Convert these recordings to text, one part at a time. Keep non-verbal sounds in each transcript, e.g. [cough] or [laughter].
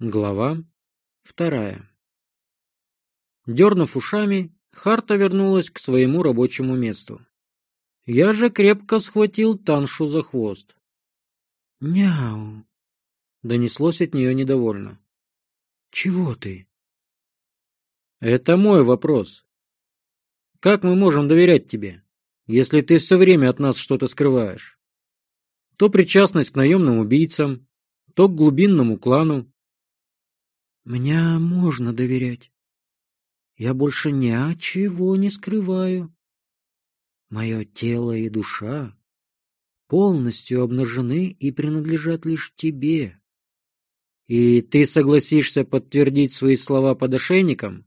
Глава вторая Дернув ушами, Харта вернулась к своему рабочему месту. Я же крепко схватил Таншу за хвост. «Няу!» — донеслось от нее недовольно. «Чего ты?» «Это мой вопрос. Как мы можем доверять тебе, если ты все время от нас что-то скрываешь? То причастность к наемным убийцам, то к глубинному клану, мне можно доверять. Я больше ничего не скрываю. Мое тело и душа полностью обнажены и принадлежат лишь тебе. И ты согласишься подтвердить свои слова под ошейником?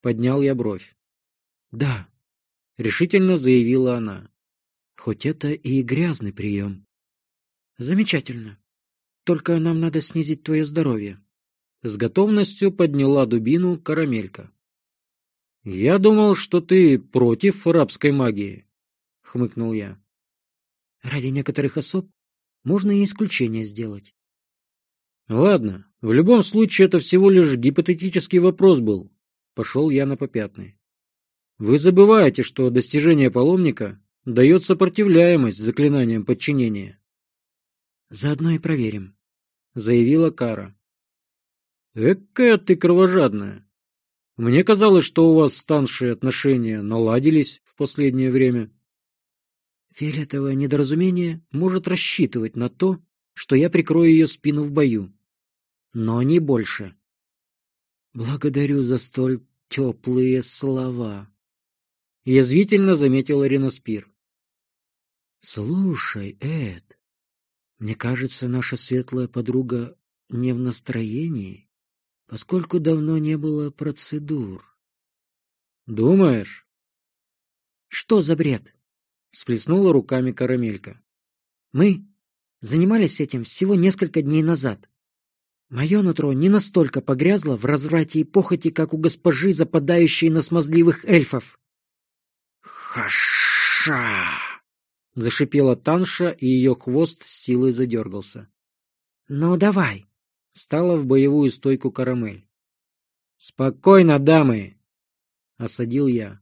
Поднял я бровь. Да, решительно заявила она. Хоть это и грязный прием. Замечательно. Только нам надо снизить твое здоровье. С готовностью подняла дубину карамелька. «Я думал, что ты против арабской магии», — хмыкнул я. «Ради некоторых особ можно и исключение сделать». «Ладно, в любом случае это всего лишь гипотетический вопрос был», — пошел я на попятный. «Вы забываете, что достижение паломника дает сопротивляемость заклинаниям подчинения». «Заодно и проверим», — заявила Кара. Экая ты кровожадная. Мне казалось, что у вас станшие отношения наладились в последнее время. Фиолетовое недоразумение может рассчитывать на то, что я прикрою ее спину в бою. Но не больше. Благодарю за столь теплые слова. Язвительно заметила Реноспир. Слушай, Эд, мне кажется, наша светлая подруга не в настроении поскольку давно не было процедур. «Думаешь?» «Что за бред?» — сплеснула руками карамелька. «Мы занимались этим всего несколько дней назад. Мое нутро не настолько погрязло в разврате и похоти, как у госпожи, западающей на смазливых эльфов». «Хаша!» — зашипела Танша, и ее хвост с силой задергался. «Ну, давай, Стала в боевую стойку карамель. «Спокойно, дамы!» — осадил я.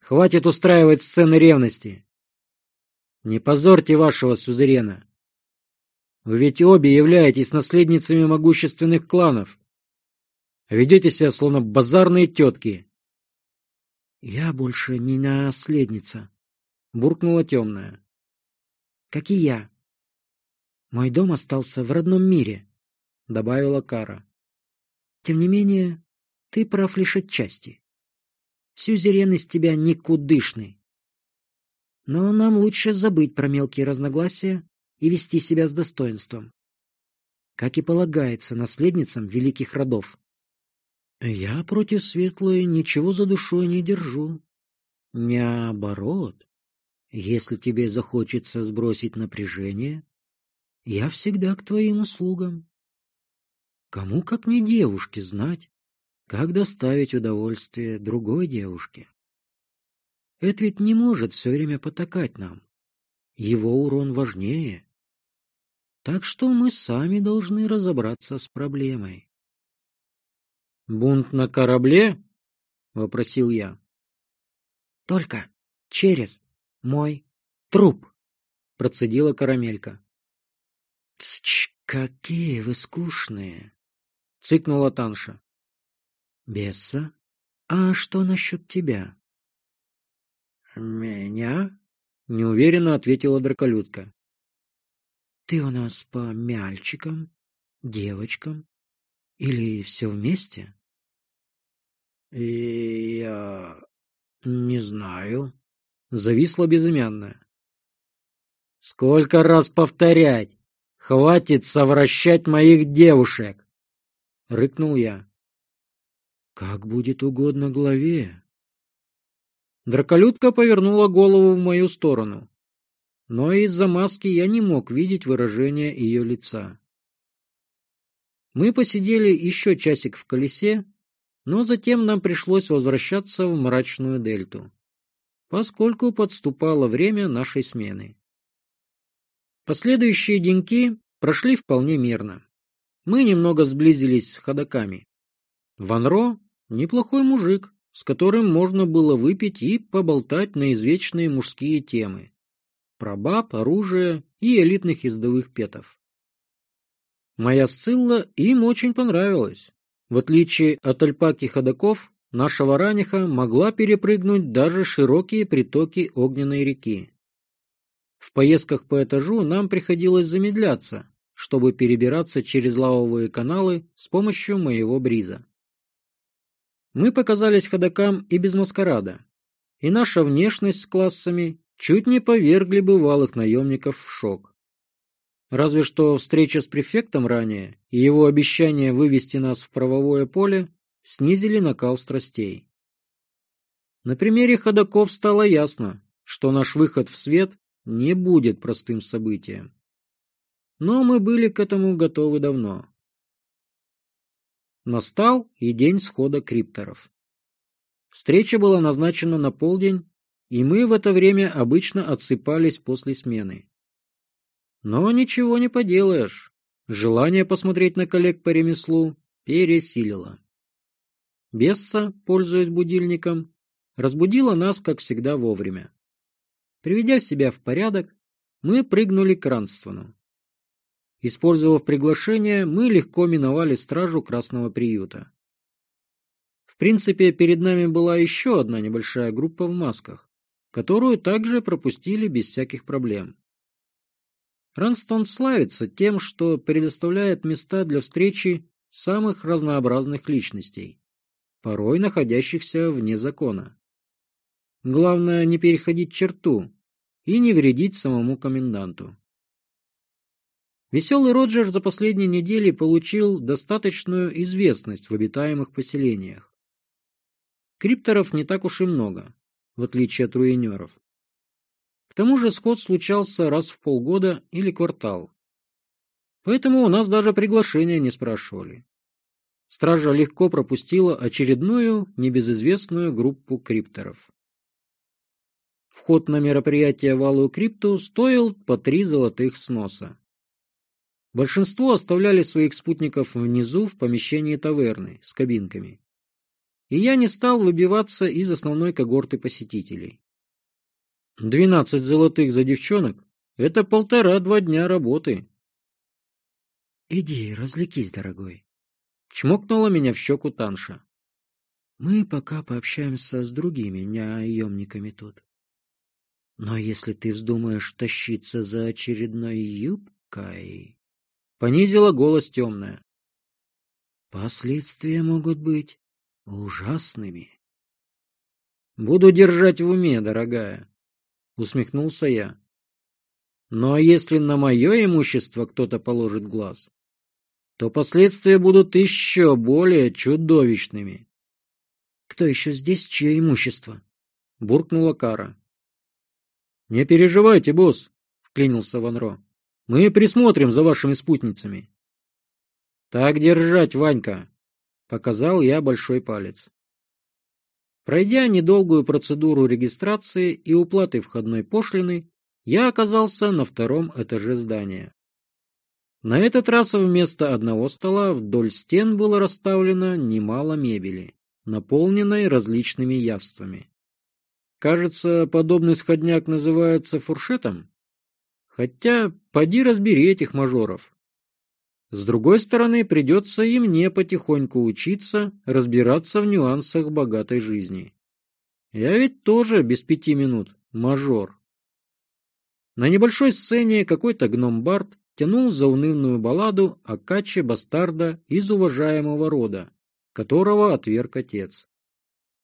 «Хватит устраивать сцены ревности. Не позорьте вашего сюзерена. Вы ведь обе являетесь наследницами могущественных кланов. Ведете себя словно базарные тетки. «Я больше не наследница», — буркнула темная. «Как и я. Мой дом остался в родном мире. — добавила Кара. «Тем не менее, ты прав лишь отчасти. Сюзерен из тебя никудышный. Но нам лучше забыть про мелкие разногласия и вести себя с достоинством, как и полагается наследницам великих родов. Я против светлой ничего за душой не держу. Наоборот, если тебе захочется сбросить напряжение, я всегда к твоим услугам. Кому, как не девушке, знать, как доставить удовольствие другой девушке? Это ведь не может все время потакать нам. Его урон важнее. Так что мы сами должны разобраться с проблемой. «Бунт на корабле?» — вопросил я. «Только через мой труп», — процедила карамелька. «Тсч, какие вы скучные!» — цыкнула Танша. «Бесса, а что насчет тебя?» «Меня?» — неуверенно ответила драколюдка. «Ты у нас по мальчикам, девочкам или все вместе?» «Я не знаю», — зависла безымянная. «Сколько раз повторять? Хватит совращать моих девушек!» — рыкнул я. «Как будет угодно главе». Драколюдка повернула голову в мою сторону, но из-за маски я не мог видеть выражение ее лица. Мы посидели еще часик в колесе, но затем нам пришлось возвращаться в мрачную дельту, поскольку подступало время нашей смены. Последующие деньки прошли вполне мирно. Мы немного сблизились с ходаками. Ванро — неплохой мужик, с которым можно было выпить и поболтать на извечные мужские темы. Про баб, оружие и элитных ездовых петов. Моя Сцилла им очень понравилась. В отличие от альпаки ходаков, наша вараниха могла перепрыгнуть даже широкие притоки огненной реки. В поездках по этажу нам приходилось замедляться, чтобы перебираться через лавовые каналы с помощью моего бриза. Мы показались ходокам и без маскарада, и наша внешность с классами чуть не повергли бывалых наемников в шок. Разве что встреча с префектом ранее и его обещание вывести нас в правовое поле снизили накал страстей. На примере ходоков стало ясно, что наш выход в свет не будет простым событием. Но мы были к этому готовы давно. Настал и день схода крипторов. Встреча была назначена на полдень, и мы в это время обычно отсыпались после смены. Но ничего не поделаешь. Желание посмотреть на коллег по ремеслу пересилило. Бесса, пользуясь будильником, разбудила нас, как всегда, вовремя. Приведя себя в порядок, мы прыгнули к Ранствану. Использовав приглашение, мы легко миновали стражу Красного приюта. В принципе, перед нами была еще одна небольшая группа в масках, которую также пропустили без всяких проблем. Ранстон славится тем, что предоставляет места для встречи самых разнообразных личностей, порой находящихся вне закона. Главное не переходить черту и не вредить самому коменданту. Веселый Роджер за последние недели получил достаточную известность в обитаемых поселениях. Крипторов не так уж и много, в отличие от руинеров. К тому же сход случался раз в полгода или квартал. Поэтому у нас даже приглашения не спрашивали. Стража легко пропустила очередную небезызвестную группу крипторов. Вход на мероприятие в Алую Крипту стоил по три золотых сноса. Большинство оставляли своих спутников внизу в помещении таверны с кабинками. И я не стал выбиваться из основной когорты посетителей. Двенадцать золотых за девчонок — это полтора-два дня работы. — Иди, развлекись, дорогой. Чмокнула меня в щеку Танша. — Мы пока пообщаемся с другими наемниками тут. Но если ты вздумаешь тащиться за очередной юбкой... Понизила голос темная. Последствия могут быть ужасными. Буду держать в уме, дорогая, усмехнулся я. Но если на мое имущество кто-то положит глаз, то последствия будут еще более чудовищными. Кто еще здесь, чье имущество? буркнула Кара. «Не переживайте, босс», — вклинился Ванро. «Мы присмотрим за вашими спутницами». «Так держать, Ванька», — показал я большой палец. Пройдя недолгую процедуру регистрации и уплаты входной пошлины, я оказался на втором этаже здания. На этот раз вместо одного стола вдоль стен было расставлено немало мебели, наполненной различными явствами. Кажется, подобный сходняк называется фуршетом. Хотя, поди разбери этих мажоров. С другой стороны, придется и мне потихоньку учиться разбираться в нюансах богатой жизни. Я ведь тоже без пяти минут мажор. На небольшой сцене какой-то гном-бард тянул заунывную балладу о каче бастарда из уважаемого рода, которого отверг отец.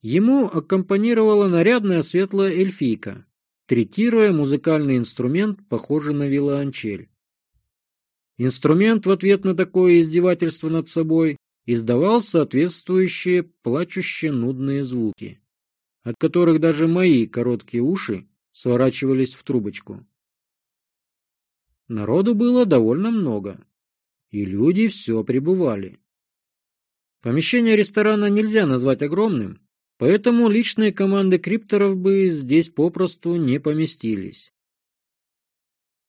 Ему аккомпанировала нарядная светлая эльфийка, третируя музыкальный инструмент, похожий на виолончель. Инструмент в ответ на такое издевательство над собой издавал соответствующие плачущие нудные звуки, от которых даже мои короткие уши сворачивались в трубочку. Народу было довольно много, и люди все пребывали. Помещение ресторана нельзя назвать огромным, Поэтому личные команды крипторов бы здесь попросту не поместились.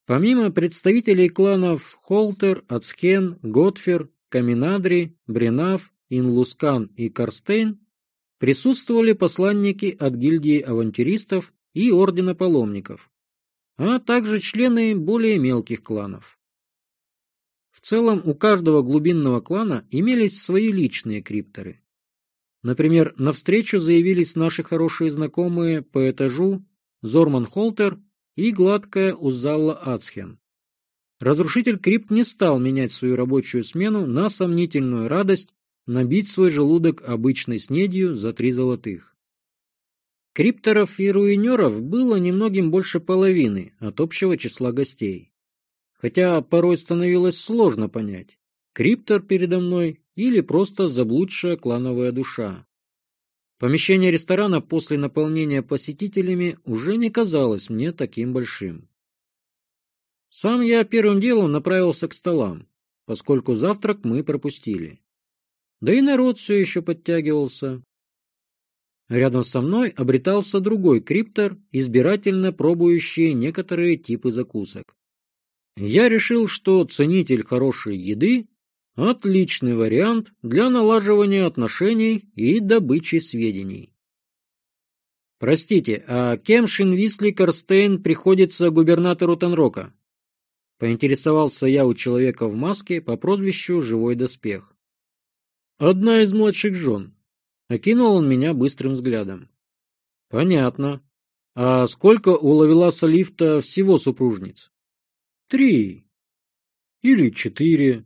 Помимо представителей кланов Холтер, Ацкен, Готфер, Каминадри, Бренав, Инлускан и Карстейн присутствовали посланники от гильдии авантюристов и ордена паломников, а также члены более мелких кланов. В целом у каждого глубинного клана имелись свои личные крипторы. Например, навстречу заявились наши хорошие знакомые по этажу Зорман Холтер и гладкая Узалла Ацхен. Разрушитель крипт не стал менять свою рабочую смену на сомнительную радость набить свой желудок обычной снедью за три золотых. Крипторов и руинеров было немногим больше половины от общего числа гостей. Хотя порой становилось сложно понять, криптор передо мной или просто заблудшая клановая душа. Помещение ресторана после наполнения посетителями уже не казалось мне таким большим. Сам я первым делом направился к столам, поскольку завтрак мы пропустили. Да и народ все еще подтягивался. Рядом со мной обретался другой криптор, избирательно пробующий некоторые типы закусок. Я решил, что ценитель хорошей еды – отличный вариант для налаживания отношений и добычи сведений. Простите, а кем Шинвисли Карстейн приходится губернатору Танрока? Поинтересовался я у человека в маске по прозвищу Живой Доспех. Одна из младших жен. Окинул он меня быстрым взглядом. Понятно. А сколько у Лавеласа Лифта всего супружниц? Три. Или четыре.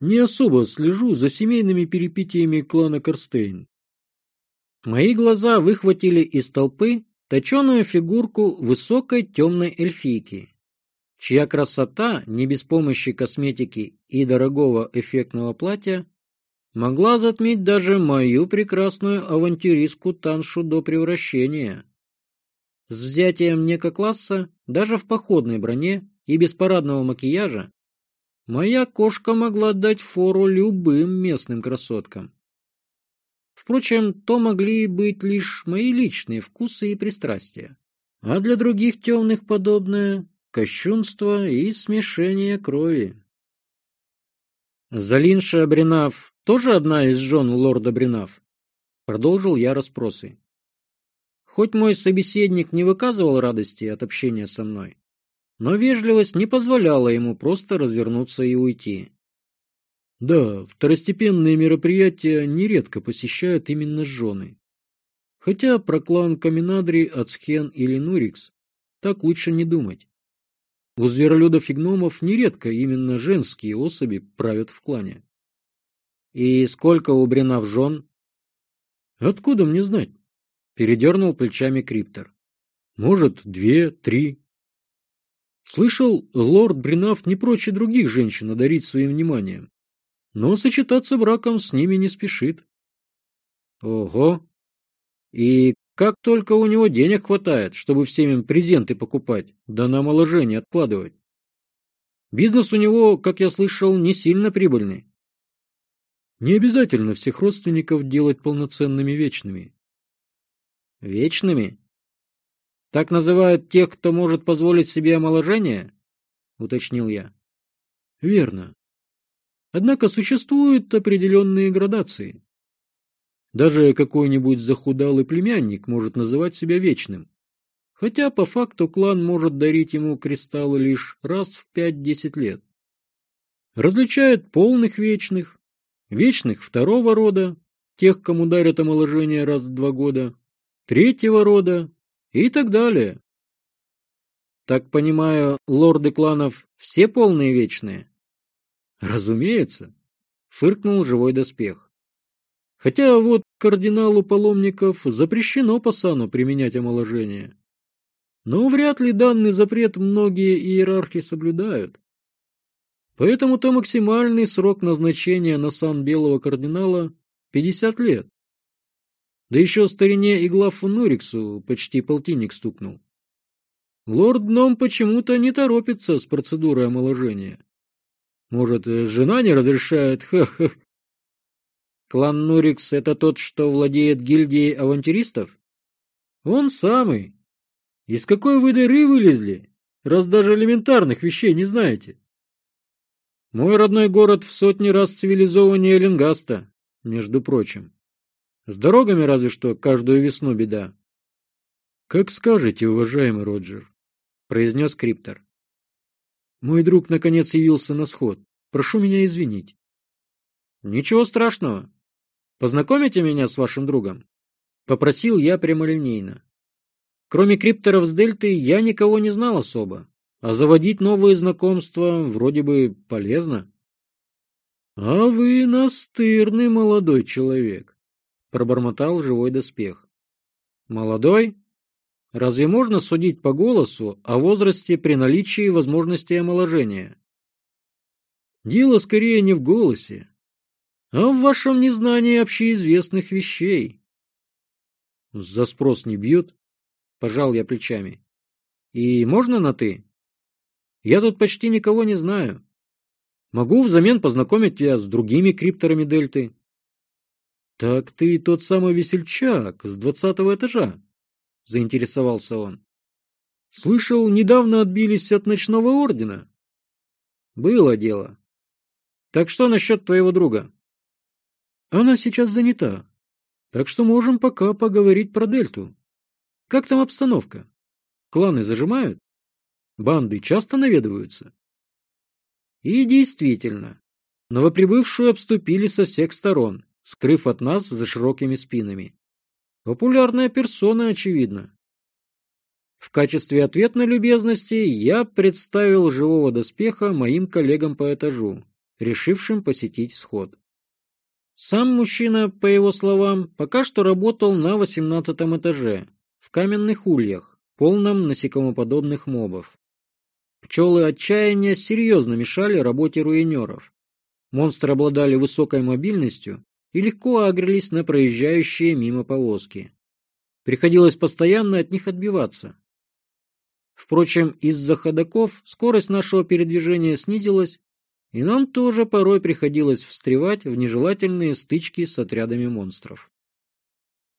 Не особо слежу за семейными перипетиями клана Корстейн. Мои глаза выхватили из толпы точеную фигурку высокой темной эльфийки, чья красота, не без помощи косметики и дорогого эффектного платья, могла затмить даже мою прекрасную авантюристку Таншу до превращения. С взятием некокласса, даже в походной броне и без парадного макияжа, моя кошка могла дать фору любым местным красоткам. Впрочем, то могли быть лишь мои личные вкусы и пристрастия, а для других темных подобное — кощунство и смешение крови. Залинша Бринав тоже одна из жен лорда Бринав? Продолжил я расспросы. Хоть мой собеседник не выказывал радости от общения со мной, но вежливость не позволяла ему просто развернуться и уйти. Да, второстепенные мероприятия нередко посещают именно жены. Хотя про клан Каминадри, Ацхен или Нурикс так лучше не думать. У зверолюдов и гномов нередко именно женские особи правят в клане. И сколько у Бринав жен? Откуда мне знать? Передернул плечами Криптор. Может, две, три. Слышал, лорд Бринав не прочь других женщин одарить своим вниманием, но сочетаться браком с ними не спешит. Ого! И как только у него денег хватает, чтобы всем им презенты покупать, да на омоложение откладывать. Бизнес у него, как я слышал, не сильно прибыльный. Не обязательно всех родственников делать полноценными вечными. Вечными? Так называют тех, кто может позволить себе омоложение? Уточнил я. Верно. Однако существуют определенные градации. Даже какой-нибудь захудалый племянник может называть себя вечным, хотя по факту клан может дарить ему кристаллы лишь раз в пять-десять лет. Различает полных вечных, вечных второго рода, тех, кому дарят омоложение раз в два года, третьего рода и так далее. Так понимаю, лорды кланов все полные вечные? Разумеется, фыркнул живой доспех. Хотя вот кардиналу паломников запрещено по сану применять омоложение. Но вряд ли данный запрет многие иерархи соблюдают. Поэтому-то максимальный срок назначения на сан белого кардинала — 50 лет. Да еще старине и главу Нуриксу почти полтинник стукнул. Лорд Гном почему-то не торопится с процедурой омоложения. Может, жена не разрешает? [laughs] Ха-ха. Клан Нурикс — это тот, что владеет гильдией авантюристов? Он самый. Из какой вы дыры вылезли, раз даже элементарных вещей не знаете? Мой родной город в сотни раз цивилизованнее Ленгаста, между прочим. С дорогами разве что каждую весну беда. — Как скажете, уважаемый Роджер, — произнес Криптор. Мой друг наконец явился на сход. Прошу меня извинить. — Ничего страшного. Познакомите меня с вашим другом? — попросил я прямолинейно. Кроме крипторов с Дельты я никого не знал особо, а заводить новые знакомства вроде бы полезно. — А вы настырный молодой человек, — пробормотал живой доспех. — Молодой? Разве можно судить по голосу о возрасте при наличии возможности омоложения? Дело скорее не в голосе, а в вашем незнании общеизвестных вещей. За спрос не бьют, пожал я плечами. И можно на «ты»? Я тут почти никого не знаю. Могу взамен познакомить тебя с другими крипторами Дельты. Так ты тот самый весельчак с двадцатого этажа, — заинтересовался он. — Слышал, недавно отбились от ночного ордена. — Было дело. — Так что насчет твоего друга? — Она сейчас занята, так что можем пока поговорить про Дельту. Как там обстановка? Кланы зажимают? Банды часто наведываются? И действительно, новоприбывшую обступили со всех сторон, скрыв от нас за широкими спинами. Популярная персона, очевидно. В качестве ответной любезности я представил живого доспеха моим коллегам по этажу, решившим посетить сход. Сам мужчина, по его словам, пока что работал на восемнадцатом этаже, в каменных ульях, полном насекомоподобных мобов. Пчелы отчаяния серьезно мешали работе руинеров. Монстры обладали высокой мобильностью и легко агрелись на проезжающие мимо повозки. Приходилось постоянно от них отбиваться. Впрочем, из-за ходоков скорость нашего передвижения снизилась, и нам тоже порой приходилось встревать в нежелательные стычки с отрядами монстров.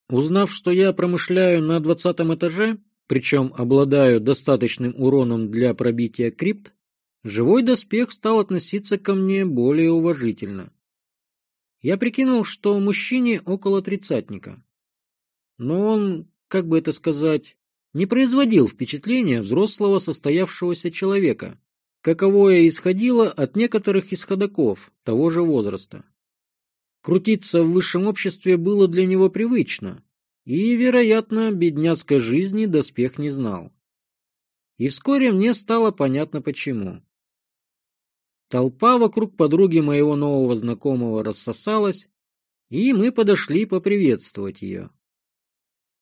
Узнав, что я промышляю на двадцатом этаже, причем обладаю достаточным уроном для пробития крипт, живой доспех стал относиться ко мне более уважительно. Я прикинул, что мужчине около тридцатника. Но он, как бы это сказать, не производил впечатления взрослого состоявшегося человека, каковое исходило от некоторых исходаков того же возраста. Крутиться в высшем обществе было для него привычно, и, вероятно, бедняцкой жизни доспех не знал. И вскоре мне стало понятно почему. Толпа вокруг подруги моего нового знакомого рассосалась, и мы подошли поприветствовать ее.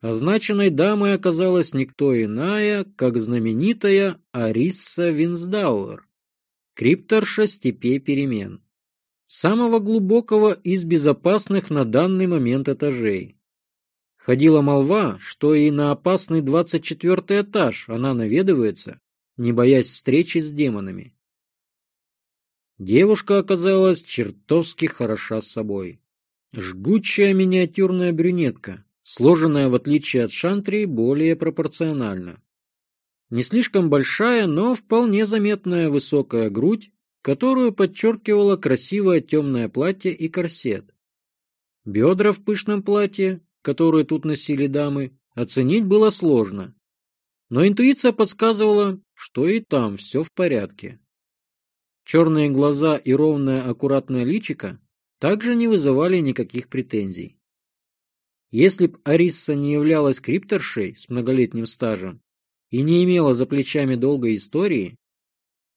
Означенной дамой оказалась никто иная, как знаменитая Арисса Винсдауэр, крипторша степей перемен, самого глубокого из безопасных на данный момент этажей. Ходила молва, что и на опасный двадцать четвертый этаж она наведывается, не боясь встречи с демонами. Девушка оказалась чертовски хороша собой. Жгучая миниатюрная брюнетка, сложенная, в отличие от шантри, более пропорционально. Не слишком большая, но вполне заметная высокая грудь, которую подчеркивало красивое темное платье и корсет. Бедра в пышном платье, которую тут носили дамы, оценить было сложно. Но интуиция подсказывала, что и там все в порядке. Черные глаза и ровное аккуратное личико также не вызывали никаких претензий. Если б Арисса не являлась крипторшей с многолетним стажем и не имела за плечами долгой истории,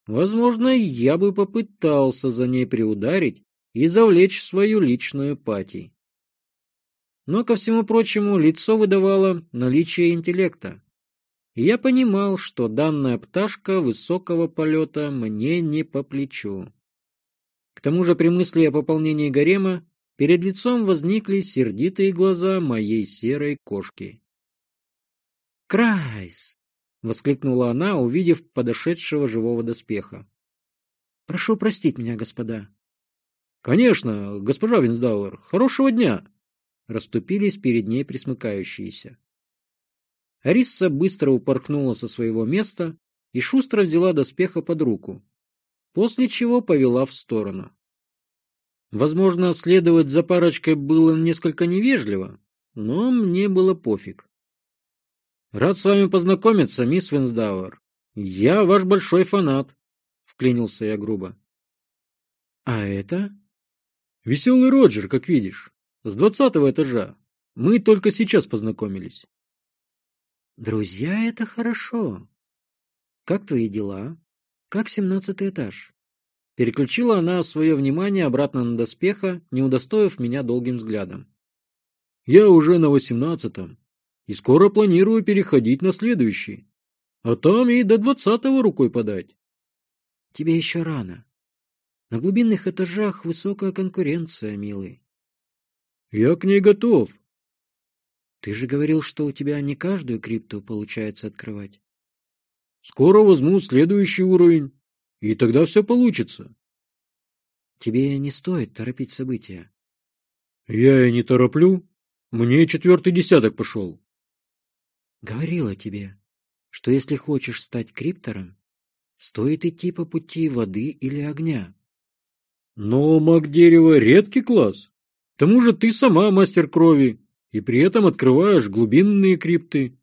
возможно, я бы попытался за ней приударить и завлечь свою личную пати. Но, ко всему прочему, лицо выдавало наличие интеллекта. Я понимал, что данная пташка высокого полета мне не по плечу. К тому же при мысли о пополнении гарема перед лицом возникли сердитые глаза моей серой кошки. «Крайс!» — воскликнула она, увидев подошедшего живого доспеха. «Прошу простить меня, господа». «Конечно, госпожа Винсдауэр, хорошего дня!» расступились перед ней присмыкающиеся. Арисса быстро упорхнула со своего места и шустро взяла доспеха под руку. после чего повела в сторону. Возможно, следовать за парочкой было несколько невежливо, но мне было пофиг. Рад с вами познакомиться, мисс Венсдауэр. Я ваш большой фанат, вклинился я грубо. А это? Веселый Роджер, как видишь, с двадцатого этажа. Мы только сейчас познакомились. Друзья, это хорошо. Как твои дела? Как семнадцатый этаж? Переключила она свое внимание обратно на доспеха, не удостоив меня долгим взглядом. Я уже на восемнадцатом, и скоро планирую переходить на следующий. А там и до двадцатого рукой подать. Тебе еще рано. На глубинных этажах высокая конкуренция, милый. Я к ней готов. Ты же говорил, что у тебя не каждую крипту получается открывать. Скоро возьму следующий уровень. И тогда все получится. Тебе не стоит торопить события. Я и не тороплю. Мне четвертый десяток пошел. Говорила тебе, что если хочешь стать криптором, стоит идти по пути воды или огня. Но маг дерева редкий класс. К тому же ты сама мастер крови, и при этом открываешь глубинные крипты.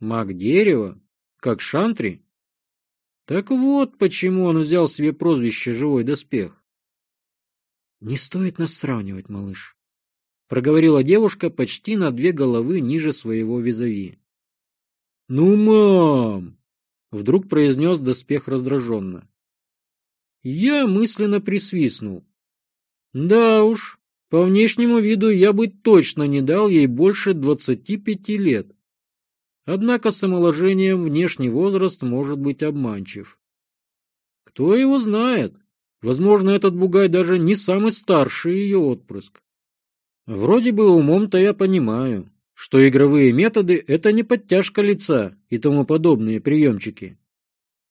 Маг дерева? Как Шантри? Так вот, почему он взял себе прозвище «Живой доспех». «Не стоит нас сравнивать, малыш», — проговорила девушка почти на две головы ниже своего визави. «Ну, мам!» — вдруг произнес доспех раздраженно. Я мысленно присвистнул. Да уж, по внешнему виду я бы точно не дал ей больше двадцати пяти лет. Однако с омоложением внешний возраст может быть обманчив. Кто его знает? Возможно, этот бугай даже не самый старший ее отпрыск. Вроде бы умом-то я понимаю, что игровые методы — это не подтяжка лица и тому подобные приемчики,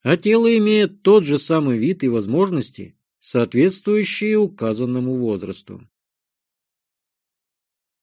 а тело имеет тот же самый вид и возможности, соответствующие указанному возрасту.